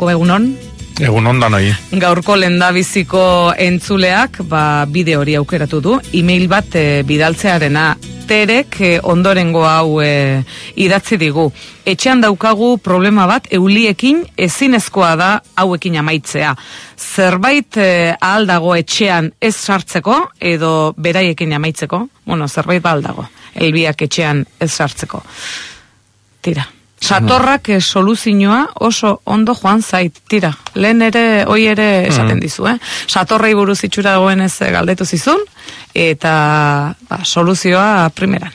Ko egunon? Egun ondan nahi. Gaurko lendabiziko entzuleak ba, bide hori aukeratu du. E-mail bat e, bidaltzearena terek e, ondorengo hau e, idatzi digu. Etxean daukagu problema bat euliekin ezinezkoa da hauekin amaitzea. Zerbait e, ahal dago etxean ez sartzeko edo beraiekin amaitzeko? Bueno, zerbait ba ahal dago. Elbiak etxean ez sartzeko. Tira. Satorrak eh, soluzioa oso ondo joan zait, tira. Lehen ere, hoi ere esaten Mm. dizu, eh? Satorrei buruz itxura dagoen ez galdetu zizun, eta ba, soluzioa primeran.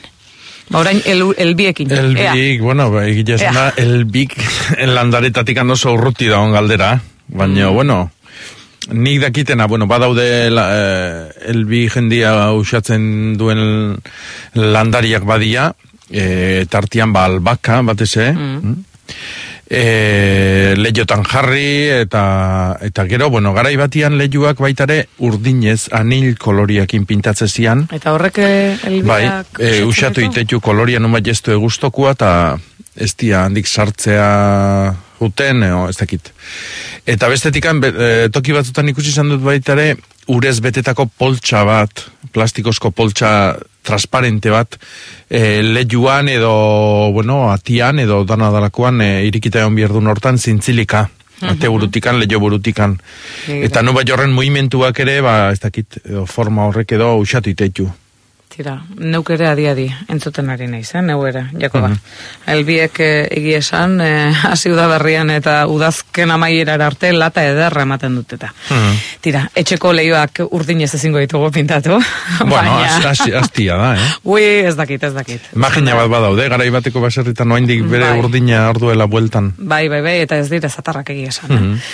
Ba, orain, el, elbiekin. Ea. Elbik, bueno, ba, esana, elbik landaretatik hando urruti da galdera, baina, bueno, nik dakitena, bueno, badaude la, eh, elbi jendia usatzen duen landariak badia, eh, tartian ba albaka, batez, eh? Mm. E, lehiotan jarri eta eta gero, bueno, garai batian lehiuak baitare urdinez anil koloriakin pintatze zian. Eta horrek eh, elbiak... Bai, e, usatu itetu koloria numa jestu egustokua eta ez dia handik sartzea juten, ez dakit. Eta bestetikan, be, e, toki batzutan ikusi izan dut baitare, urez betetako poltsa bat, plastikozko poltsa transparente bat, e, lehiuan edo, bueno, atian edo dana dalakoan e, irikita egon bierdun hortan zintzilika. Ate burutikan, leio burutikan. Begira. Eta nuba jorren mugimenduak ere, ba, ez dakit, edo forma horrek edo usatu itetu. Tira, neuk ere adi-adi entzuten ari naiz, eh? neu ere, jako ba. Mhm. Elbiek eh, egia esan, eh, hasi udaberrian eta udazken amaierar arte lata ederra ematen duteta. Mhm. Tira, etxeko lehioak urdinez ezingo ditugu pintatu. Bueno, hasi- hastia da, eh? Ui, ez dakit, ez dakit. Imagina bat badaude, garai bateko baserritan oraindik bere Bai. urdina orduela bueltan. Bai, bai, bai, eta ez dira zatarrak egia esan. Mhm. eh?